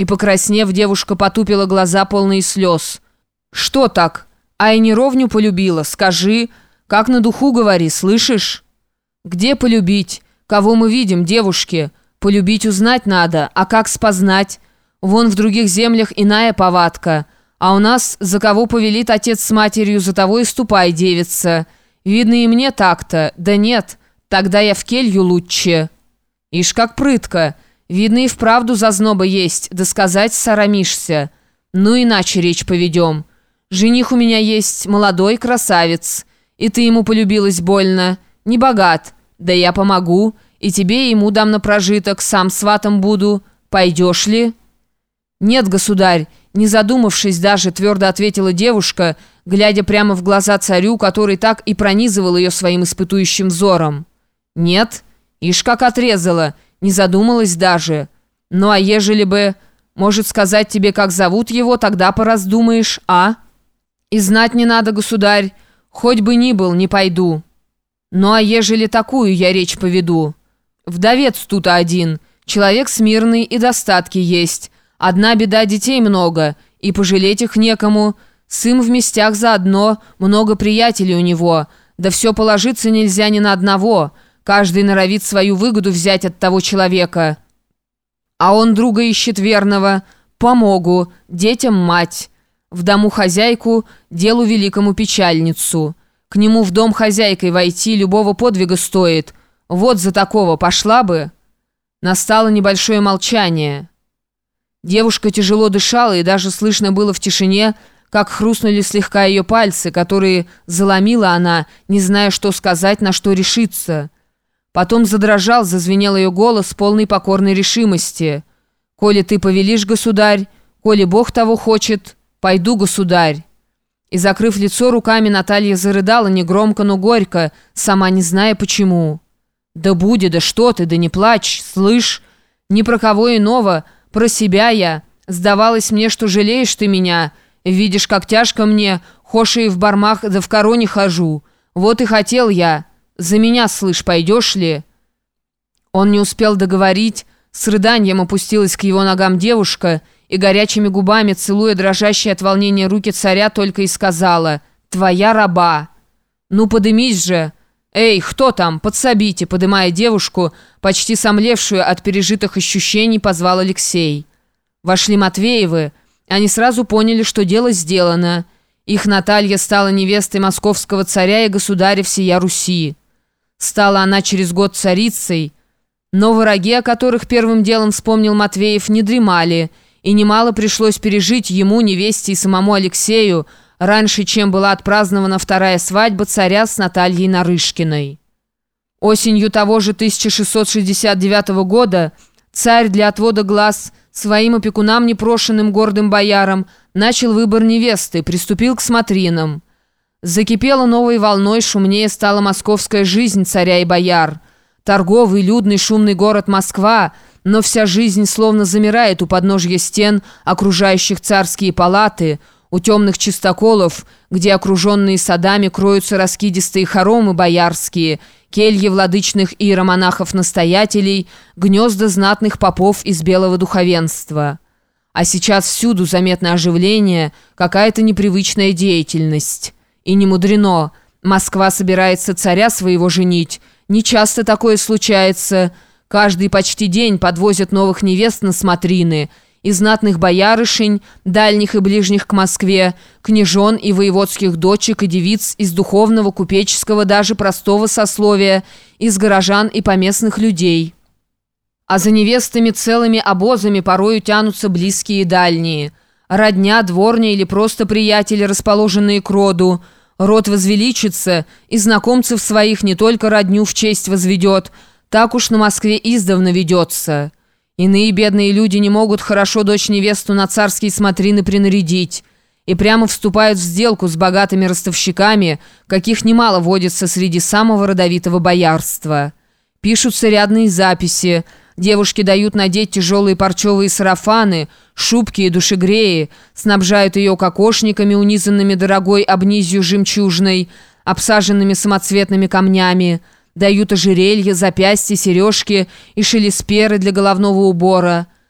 И, покраснев, девушка потупила глаза, полные слез. «Что так? А и не ровню полюбила? Скажи. Как на духу говори, слышишь?» «Где полюбить? Кого мы видим, девушки? Полюбить узнать надо, а как спознать? Вон в других землях иная повадка. А у нас, за кого повелит отец с матерью, за того и ступай, девица. Видно и мне так-то. Да нет, тогда я в келью лучше». «Ишь, как прытко!» Видно, и вправду зазноба есть, да сказать сарамишься. Ну, иначе речь поведем. Жених у меня есть, молодой красавец. И ты ему полюбилась больно. Не богат. Да я помогу. И тебе, и ему дам на прожиток, сам сватом буду. Пойдешь ли?» «Нет, государь», не задумавшись даже, твердо ответила девушка, глядя прямо в глаза царю, который так и пронизывал ее своим испытующим взором. «Нет? Ишь как отрезала!» Не задумалась даже. Ну а ежели бы... Может сказать тебе, как зовут его, тогда пораздумаешь, а? И знать не надо, государь. Хоть бы ни был, не пойду. Ну а ежели такую я речь поведу? Вдовец тут один. Человек смирный и достатки есть. Одна беда детей много, и пожалеть их некому. Сын в местях заодно, много приятелей у него. Да все положиться нельзя ни на одного». Каждый норовит свою выгоду взять от того человека. А он друга ищет верного. Помогу, детям мать. В дому хозяйку, делу великому печальницу. К нему в дом хозяйкой войти любого подвига стоит. Вот за такого пошла бы. Настало небольшое молчание. Девушка тяжело дышала, и даже слышно было в тишине, как хрустнули слегка ее пальцы, которые заломила она, не зная, что сказать, на что решиться. Потом задрожал, зазвенел ее голос полной покорной решимости. «Коли ты повелишь, государь, коли Бог того хочет, пойду, государь». И, закрыв лицо руками, Наталья зарыдала негромко, но горько, сама не зная почему. «Да будет, да что ты, да не плачь, слышь, ни про кого иного, про себя я. Сдавалось мне, что жалеешь ты меня. Видишь, как тяжко мне, хоши и в бармах да в короне хожу. Вот и хотел я». «За меня, слышь, пойдешь ли?» Он не успел договорить, с рыданием опустилась к его ногам девушка и горячими губами, целуя дрожащие от волнения руки царя, только и сказала «Твоя раба!» «Ну, подымись же!» «Эй, кто там? Подсобите!» Подымая девушку, почти сомлевшую от пережитых ощущений, позвал Алексей. Вошли Матвеевы. Они сразу поняли, что дело сделано. Их Наталья стала невестой московского царя и государя всея Руси. Стала она через год царицей, но враги, о которых первым делом вспомнил Матвеев, не дремали, и немало пришлось пережить ему, невесте и самому Алексею, раньше, чем была отпразднована вторая свадьба царя с Натальей Нарышкиной. Осенью того же 1669 года царь для отвода глаз своим опекунам, непрошенным гордым боярам, начал выбор невесты, приступил к смотринам. Закипела новой волной, шумнее стала московская жизнь царя и бояр. Торговый, людный, шумный город Москва, но вся жизнь словно замирает у подножья стен, окружающих царские палаты, у темных чистоколов, где окруженные садами кроются раскидистые хоромы боярские, кельи владычных иеромонахов-настоятелей, гнезда знатных попов из белого духовенства. А сейчас всюду заметно оживление, какая-то непривычная деятельность. И не мудрено. Москва собирается царя своего женить. Не часто такое случается. Каждый почти день подвозят новых невест на смотрины. И знатных боярышень, дальних и ближних к Москве, княжон и воеводских дочек и девиц из духовного, купеческого, даже простого сословия, из горожан и поместных людей. А за невестами целыми обозами порою тянутся близкие и дальние – родня, дворня или просто приятели, расположенные к роду. Род возвеличится, и знакомцев своих не только родню в честь возведет, так уж на Москве издавна ведется. Иные бедные люди не могут хорошо дочь-невесту на царские смотрины принарядить и прямо вступают в сделку с богатыми ростовщиками, каких немало водится среди самого родовитого боярства. Пишутся рядные записи – Девушки дают надеть тяжелые парчевые сарафаны, шубки и душегреи, снабжают ее кокошниками, унизанными дорогой обнизью жемчужной, обсаженными самоцветными камнями, дают ожерелья, запястья, сережки и шелесперы для головного убора –